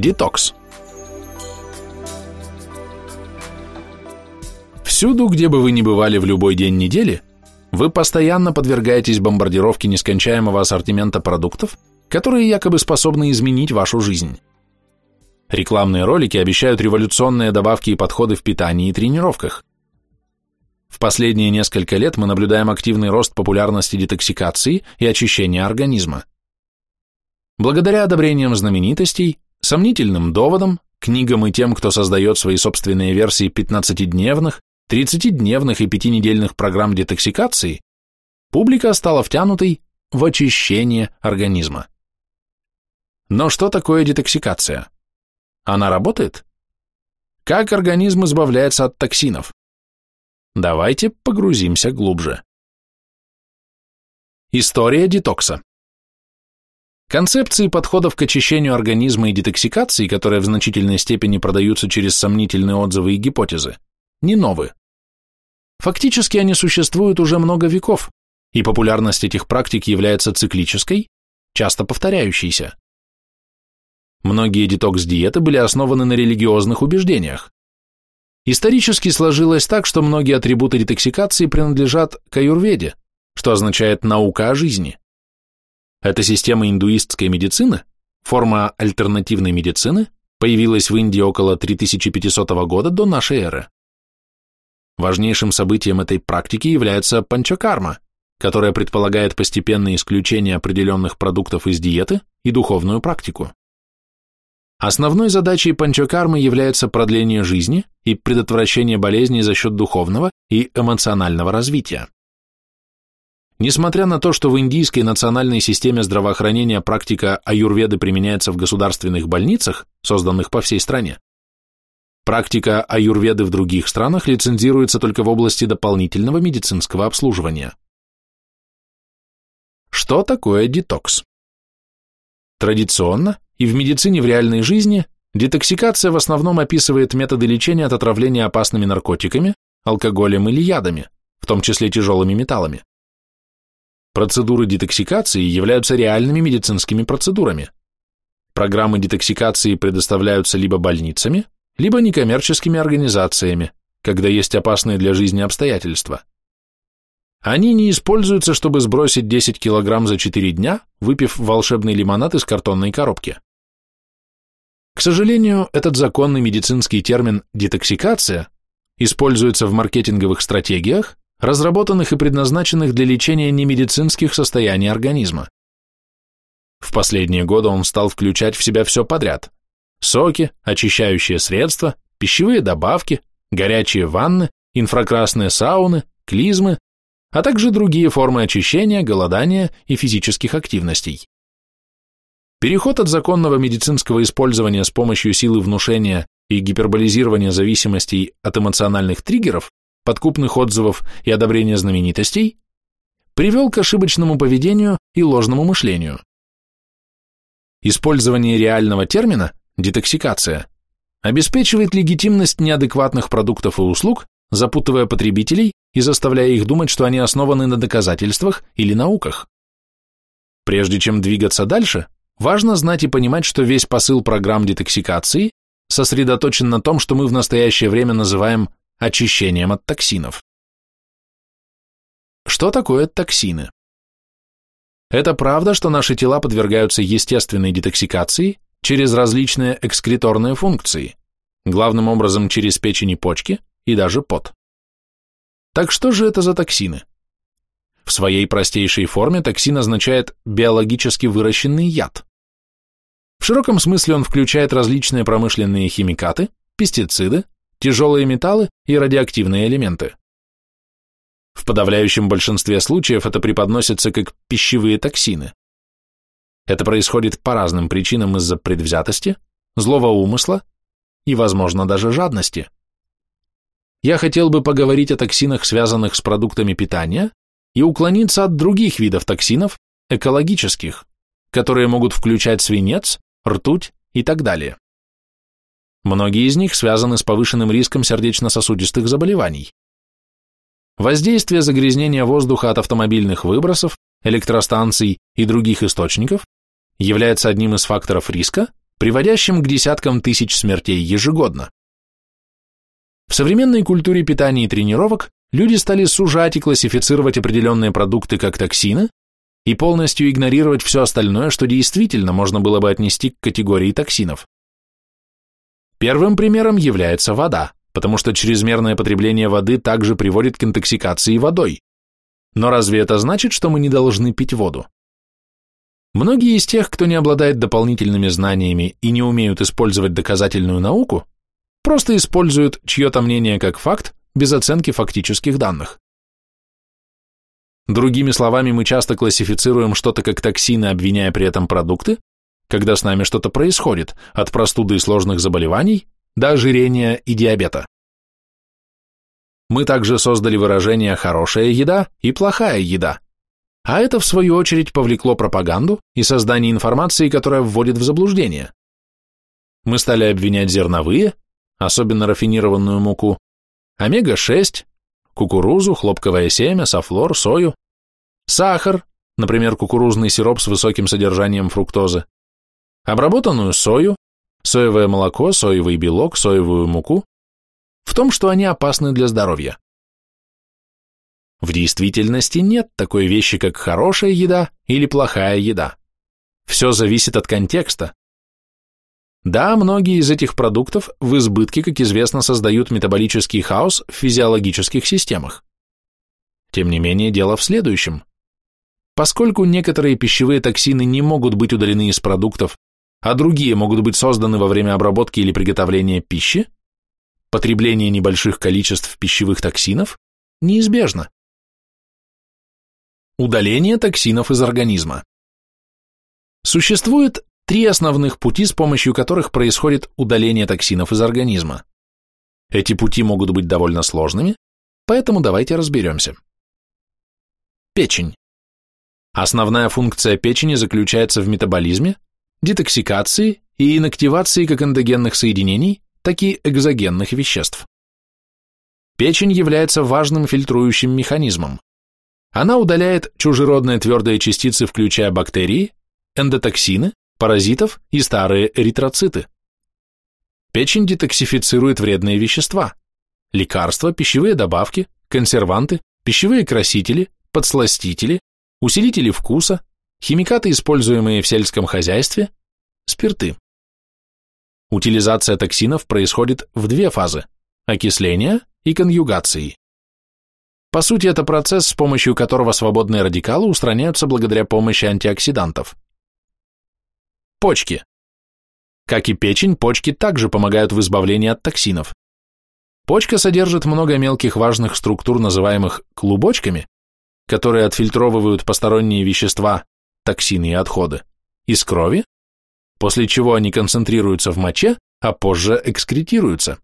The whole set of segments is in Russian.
Детокс. Всюду, где бы вы ни бывали в любой день недели, вы постоянно подвергаетесь бомбардировке нескончаемого ассортимента продуктов, которые якобы способны изменить вашу жизнь. Рекламные ролики обещают революционные добавки и подходы в питании и тренировках. В последние несколько лет мы наблюдаем активный рост популярности детоксикации и очищения организма. Благодаря одобрениям знаменитостей, сомнительным доводам, книгам и тем, кто создает свои собственные версии 15-дневных, 30-дневных и 5-недельных программ детоксикации, публика стала втянутой в очищение организма. Но что такое детоксикация? Она работает? Как организм избавляется от токсинов? Давайте погрузимся глубже. История детокса. Концепции подходов к очищению организма и детоксикации, которые в значительной степени продаются через сомнительные отзывы и гипотезы, не новые. Фактически они существуют уже много веков, и популярность этих практик является циклической, часто повторяющейся. Многие детокс-диеты были основаны на религиозных убеждениях. Исторически сложилось так, что многие атрибуты детоксикации принадлежат к аюрведе, что означает «наука о жизни». Эта система индуистской медицины, форма альтернативной медицины, появилась в Индии около 3500 года до нашей эры. Важнейшим событием этой практики является панчакарма, которая предполагает постепенное исключение определенных продуктов из диеты и духовную практику. Основной задачей панчакармы является продление жизни и предотвращение болезней за счет духовного и эмоционального развития. Несмотря на то, что в индийской национальной системе здравоохранения практика аюрведы применяется в государственных больницах, созданных по всей стране, практика аюрведы в других странах лицензируется только в области дополнительного медицинского обслуживания. Что такое детокс? Традиционно и в медицине в реальной жизни детоксикация в основном описывает методы лечения от отравления опасными наркотиками, алкоголем или ядами, в том числе тяжелыми металлами. Процедуры детоксикации являются реальными медицинскими процедурами. Программы детоксикации предоставляются либо больницами, либо некоммерческими организациями, когда есть опасные для жизни обстоятельства. Они не используются, чтобы сбросить 10 килограмм за 4 дня, выпив волшебный лимонад из картонной коробки. К сожалению, этот законный медицинский термин «детоксикация» используется в маркетинговых стратегиях, разработанных и предназначенных для лечения немедицинских состояний организма. В последние годы он стал включать в себя все подряд – соки, очищающие средства, пищевые добавки, горячие ванны, инфракрасные сауны, клизмы, а также другие формы очищения, голодания и физических активностей. Переход от законного медицинского использования с помощью силы внушения и гиперболизирования зависимостей от эмоциональных триггеров, подкупных отзывов и одобрения знаменитостей привел к ошибочному поведению и ложному мышлению. Использование реального термина детоксикация обеспечивает легитимность неадекватных продуктов и услуг, запутывая потребителей и заставляя их думать, что они основаны на доказательствах или науках. Прежде чем двигаться дальше, Важно знать и понимать, что весь посыл программ детоксикации сосредоточен на том, что мы в настоящее время называем очищением от токсинов. Что такое токсины? Это правда, что наши тела подвергаются естественной детоксикации через различные экскреторные функции, главным образом через печень и почки и даже пот. Так что же это за токсины? В своей простейшей форме токсин означает биологически выращенный яд. В широком смысле он включает различные промышленные химикаты, пестициды, тяжелые металлы и радиоактивные элементы. В подавляющем большинстве случаев это преподносится как пищевые токсины. Это происходит по разным причинам из-за предвзятости, злого умысла и, возможно, даже жадности. Я хотел бы поговорить о токсинах, связанных с продуктами питания, и уклониться от других видов токсинов, экологических, которые могут включать свинец, ртуть и так далее. Многие из них связаны с повышенным риском сердечно-сосудистых заболеваний. Воздействие загрязнения воздуха от автомобильных выбросов, электростанций и других источников является одним из факторов риска, приводящим к десяткам тысяч смертей ежегодно. В современной культуре питания и тренировок люди стали сужать и классифицировать определенные продукты как токсины и полностью игнорировать все остальное, что действительно можно было бы отнести к категории токсинов. Первым примером является вода, потому что чрезмерное потребление воды также приводит к интоксикации водой. Но разве это значит, что мы не должны пить воду? Многие из тех, кто не обладает дополнительными знаниями и не умеют использовать доказательную науку, просто используют чье-то мнение как факт без оценки фактических данных. Другими словами, мы часто классифицируем что-то как токсины, обвиняя при этом продукты, когда с нами что-то происходит, от простуды и сложных заболеваний до ожирения и диабета. Мы также создали выражение «хорошая еда» и «плохая еда», а это, в свою очередь, повлекло пропаганду и создание информации, которая вводит в заблуждение. Мы стали обвинять зерновые, особенно рафинированную муку, омега-6, кукурузу, хлопковое семя, софлор, сою, сахар, например, кукурузный сироп с высоким содержанием фруктозы, обработанную сою, соевое молоко, соевый белок, соевую муку, в том, что они опасны для здоровья. В действительности нет такой вещи, как хорошая еда или плохая еда. Все зависит от контекста. Да, многие из этих продуктов в избытке, как известно, создают метаболический хаос в физиологических системах. Тем не менее, дело в следующем. Поскольку некоторые пищевые токсины не могут быть удалены из продуктов, а другие могут быть созданы во время обработки или приготовления пищи, потребление небольших количеств пищевых токсинов неизбежно. Удаление токсинов из организма. Существует три основных пути, с помощью которых происходит удаление токсинов из организма. Эти пути могут быть довольно сложными, поэтому давайте разберемся. Печень. Основная функция печени заключается в метаболизме, детоксикации и инактивации как эндогенных соединений, так и экзогенных веществ. Печень является важным фильтрующим механизмом. Она удаляет чужеродные твердые частицы, включая бактерии, эндотоксины, паразитов и старые эритроциты. Печень детоксифицирует вредные вещества, лекарства, пищевые добавки, консерванты, пищевые красители, подсластители, усилители вкуса, химикаты, используемые в сельском хозяйстве, спирты. Утилизация токсинов происходит в две фазы – окисления и конъюгации. По сути, это процесс, с помощью которого свободные радикалы устраняются благодаря помощи антиоксидантов. Почки. Как и печень, почки также помогают в избавлении от токсинов. Почка содержит много мелких важных структур, называемых клубочками, которые отфильтровывают посторонние вещества, токсины и отходы, из крови, после чего они концентрируются в моче, а позже экскретируются.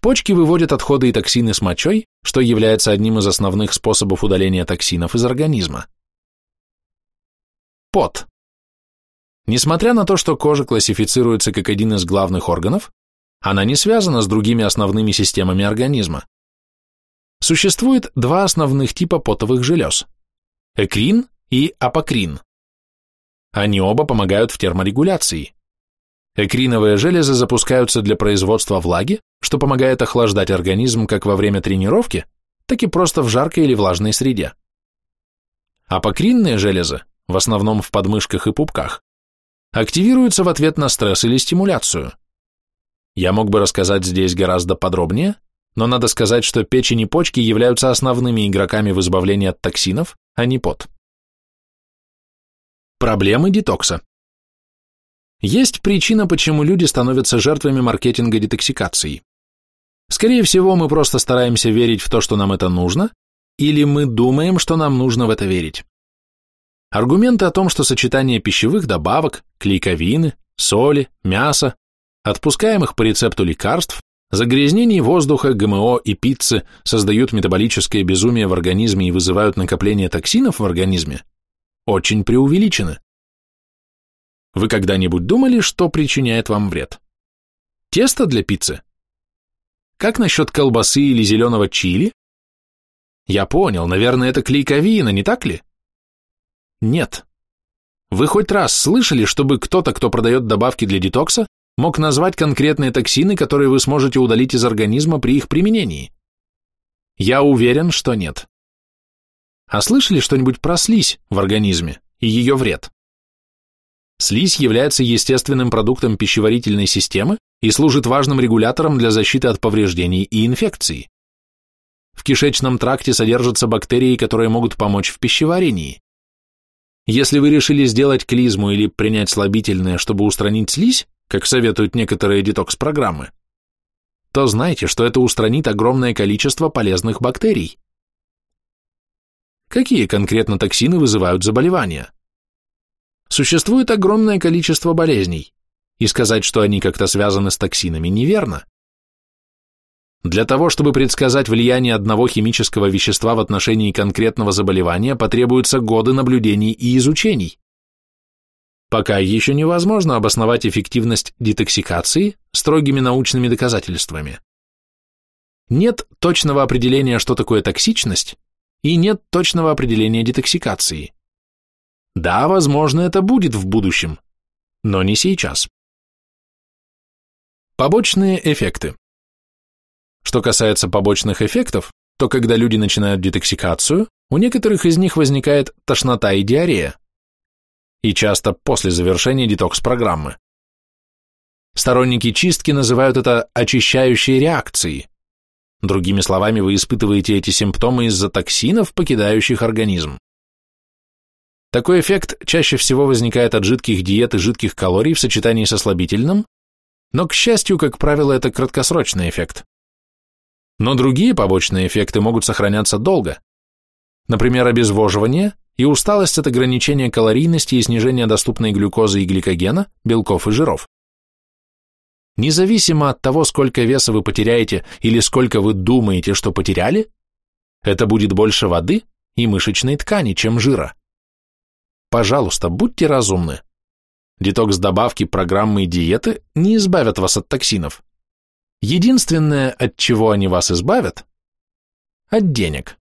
Почки выводят отходы и токсины с мочой, что является одним из основных способов удаления токсинов из организма. Пот. Несмотря на то, что кожа классифицируется как один из главных органов, она не связана с другими основными системами организма. Существует два основных типа потовых желез – экрин и апокрин. Они оба помогают в терморегуляции. Экриновые железы запускаются для производства влаги, что помогает охлаждать организм как во время тренировки, так и просто в жаркой или влажной среде. Апокринные железы, в основном в подмышках и пупках, активируются в ответ на стресс или стимуляцию. Я мог бы рассказать здесь гораздо подробнее, но надо сказать, что печень и почки являются основными игроками в избавлении от токсинов, а не пот. Проблемы детокса. Есть причина, почему люди становятся жертвами маркетинга детоксикации. Скорее всего, мы просто стараемся верить в то, что нам это нужно, или мы думаем, что нам нужно в это верить. Аргументы о том, что сочетание пищевых добавок, клейковины, соли, мяса, отпускаемых по рецепту лекарств, загрязнений воздуха, ГМО и пиццы создают метаболическое безумие в организме и вызывают накопление токсинов в организме, очень преувеличены. Вы когда-нибудь думали, что причиняет вам вред? Тесто для пиццы? Как насчет колбасы или зеленого чили? Я понял, наверное, это клейковина, не так ли? Нет. Вы хоть раз слышали, чтобы кто-то, кто продает добавки для детокса, мог назвать конкретные токсины, которые вы сможете удалить из организма при их применении? Я уверен, что нет. А слышали что-нибудь про слизь в организме и ее вред? Слизь является естественным продуктом пищеварительной системы и служит важным регулятором для защиты от повреждений и инфекций. В кишечном тракте содержатся бактерии, которые могут помочь в пищеварении. Если вы решили сделать клизму или принять слабительное, чтобы устранить слизь, как советуют некоторые детокс-программы, то знайте, что это устранит огромное количество полезных бактерий. Какие конкретно токсины вызывают заболевания? Существует огромное количество болезней, и сказать, что они как-то связаны с токсинами, неверно. Для того, чтобы предсказать влияние одного химического вещества в отношении конкретного заболевания, потребуются годы наблюдений и изучений. Пока еще невозможно обосновать эффективность детоксикации строгими научными доказательствами. Нет точного определения, что такое токсичность, и нет точного определения детоксикации. Да, возможно, это будет в будущем, но не сейчас. Побочные эффекты. Что касается побочных эффектов, то когда люди начинают детоксикацию, у некоторых из них возникает тошнота и диарея. И часто после завершения детокс-программы. Сторонники чистки называют это очищающей реакцией. Другими словами, вы испытываете эти симптомы из-за токсинов, покидающих организм. Такой эффект чаще всего возникает от жидких диет и жидких калорий в сочетании со слабительным, но, к счастью, как правило, это краткосрочный эффект. Но другие побочные эффекты могут сохраняться долго. Например, обезвоживание и усталость от ограничения калорийности и снижения доступной глюкозы и гликогена, белков и жиров. Независимо от того, сколько веса вы потеряете или сколько вы думаете, что потеряли, это будет больше воды и мышечной ткани, чем жира. Пожалуйста, будьте разумны. Детокс-добавки, программы и диеты не избавят вас от токсинов. Единственное, от чего они вас избавят – от денег.